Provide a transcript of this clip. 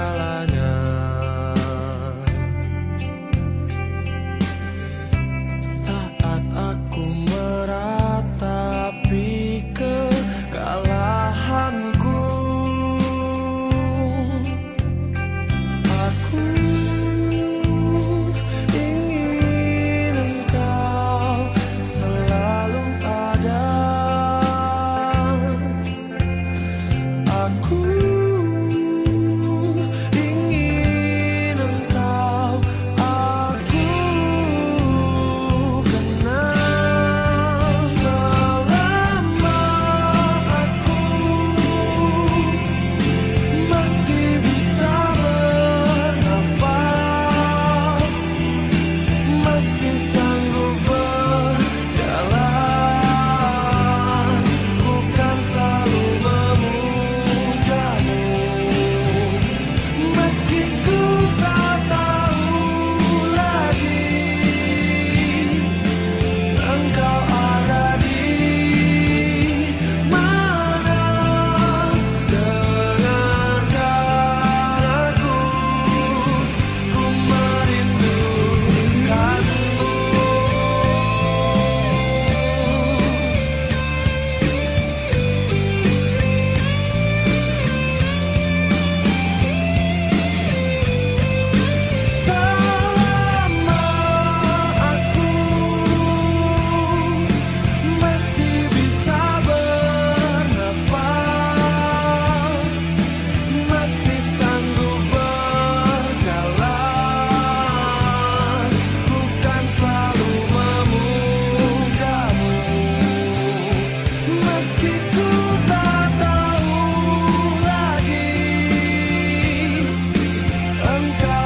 I'm know. nunca.